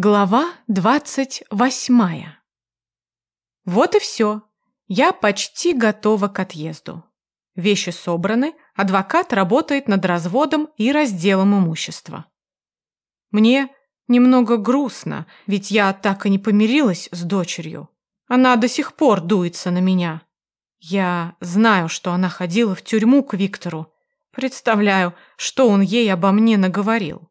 Глава двадцать восьмая. Вот и все. Я почти готова к отъезду. Вещи собраны, адвокат работает над разводом и разделом имущества. Мне немного грустно, ведь я так и не помирилась с дочерью. Она до сих пор дуется на меня. Я знаю, что она ходила в тюрьму к Виктору. Представляю, что он ей обо мне наговорил.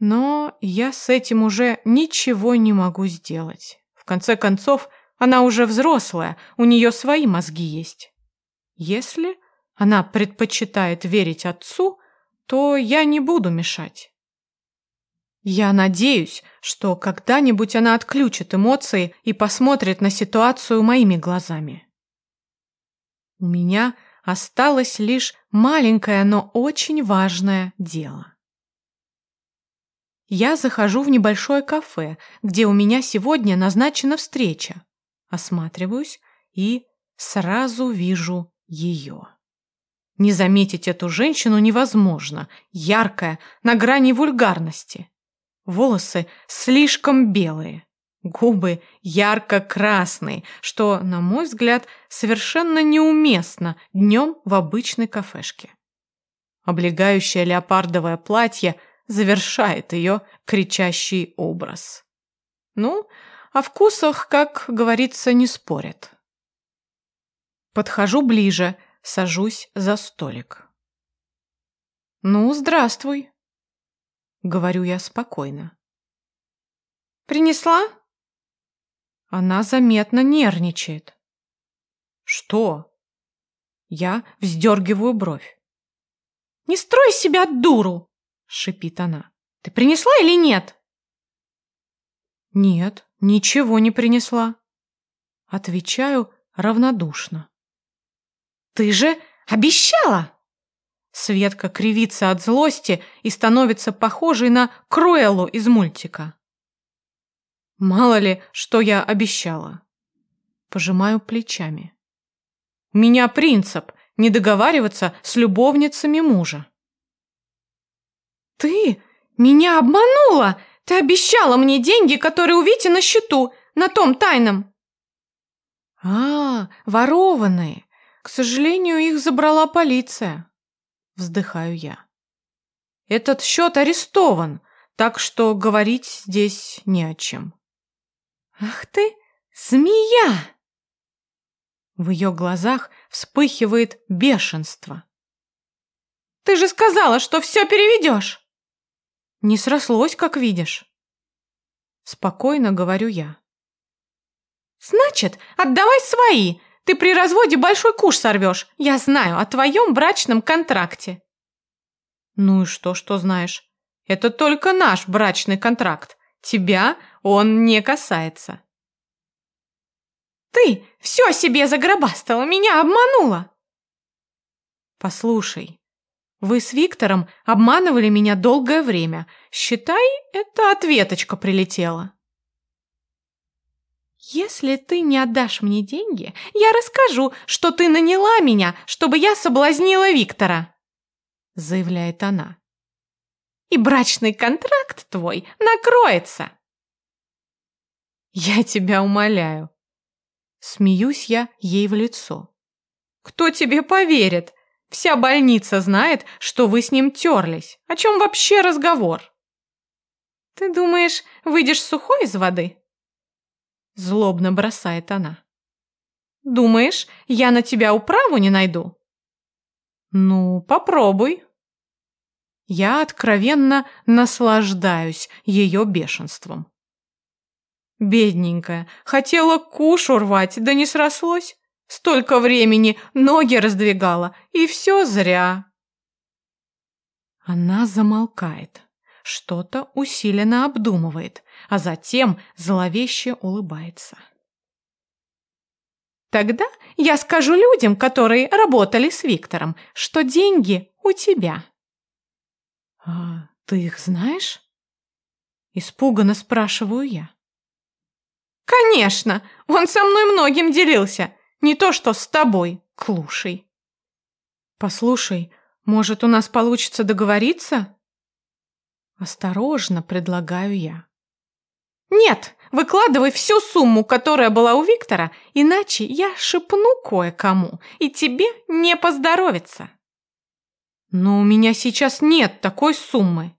Но я с этим уже ничего не могу сделать. В конце концов, она уже взрослая, у нее свои мозги есть. Если она предпочитает верить отцу, то я не буду мешать. Я надеюсь, что когда-нибудь она отключит эмоции и посмотрит на ситуацию моими глазами. У меня осталось лишь маленькое, но очень важное дело я захожу в небольшое кафе, где у меня сегодня назначена встреча. Осматриваюсь и сразу вижу ее. Не заметить эту женщину невозможно. Яркая, на грани вульгарности. Волосы слишком белые. Губы ярко-красные, что, на мой взгляд, совершенно неуместно днем в обычной кафешке. Облегающее леопардовое платье – завершает ее кричащий образ. Ну, о вкусах, как говорится, не спорят. Подхожу ближе, сажусь за столик. «Ну, здравствуй», — говорю я спокойно. «Принесла?» Она заметно нервничает. «Что?» Я вздергиваю бровь. «Не строй себя дуру!» Шипит она. Ты принесла или нет? Нет, ничего не принесла. Отвечаю равнодушно. Ты же обещала! Светка кривится от злости и становится похожей на Круэллу из мультика. Мало ли, что я обещала. Пожимаю плечами. У меня принцип не договариваться с любовницами мужа. «Ты меня обманула! Ты обещала мне деньги, которые у Вити на счету, на том тайном!» «А, ворованные! К сожалению, их забрала полиция!» Вздыхаю я. «Этот счет арестован, так что говорить здесь не о чем». «Ах ты, змея!» В ее глазах вспыхивает бешенство. «Ты же сказала, что все переведешь!» Не срослось, как видишь. Спокойно говорю я. Значит, отдавай свои. Ты при разводе большой куш сорвешь. Я знаю о твоем брачном контракте. Ну и что, что знаешь? Это только наш брачный контракт. Тебя он не касается. Ты все себе загробастала, меня обманула. Послушай, вы с Виктором обманывали меня долгое время. Считай, это ответочка прилетела. Если ты не отдашь мне деньги, я расскажу, что ты наняла меня, чтобы я соблазнила Виктора, заявляет она. И брачный контракт твой накроется. Я тебя умоляю. Смеюсь я ей в лицо. Кто тебе поверит? Вся больница знает, что вы с ним терлись. О чем вообще разговор? Ты думаешь, выйдешь сухой из воды? Злобно бросает она. Думаешь, я на тебя управу не найду? Ну, попробуй. Я откровенно наслаждаюсь ее бешенством. Бедненькая, хотела куш урвать, да не срослось. Столько времени ноги раздвигала, и все зря. Она замолкает, что-то усиленно обдумывает, а затем зловеще улыбается. Тогда я скажу людям, которые работали с Виктором, что деньги у тебя. А ты их знаешь? Испуганно спрашиваю я. Конечно, он со мной многим делился. Не то что с тобой, клушей. Послушай, может, у нас получится договориться? Осторожно предлагаю я. Нет, выкладывай всю сумму, которая была у Виктора, иначе я шепну кое-кому, и тебе не поздоровится. Но у меня сейчас нет такой суммы.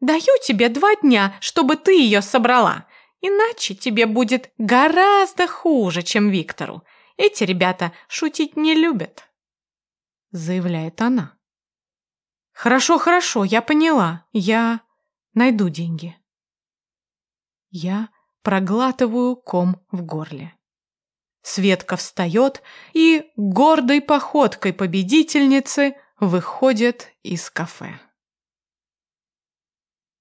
Даю тебе два дня, чтобы ты ее собрала, иначе тебе будет гораздо хуже, чем Виктору. Эти ребята шутить не любят, заявляет она. Хорошо, хорошо, я поняла. Я найду деньги. Я проглатываю ком в горле. Светка встает и гордой походкой победительницы выходит из кафе.